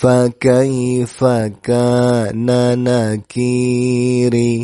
فكيف كان نكيري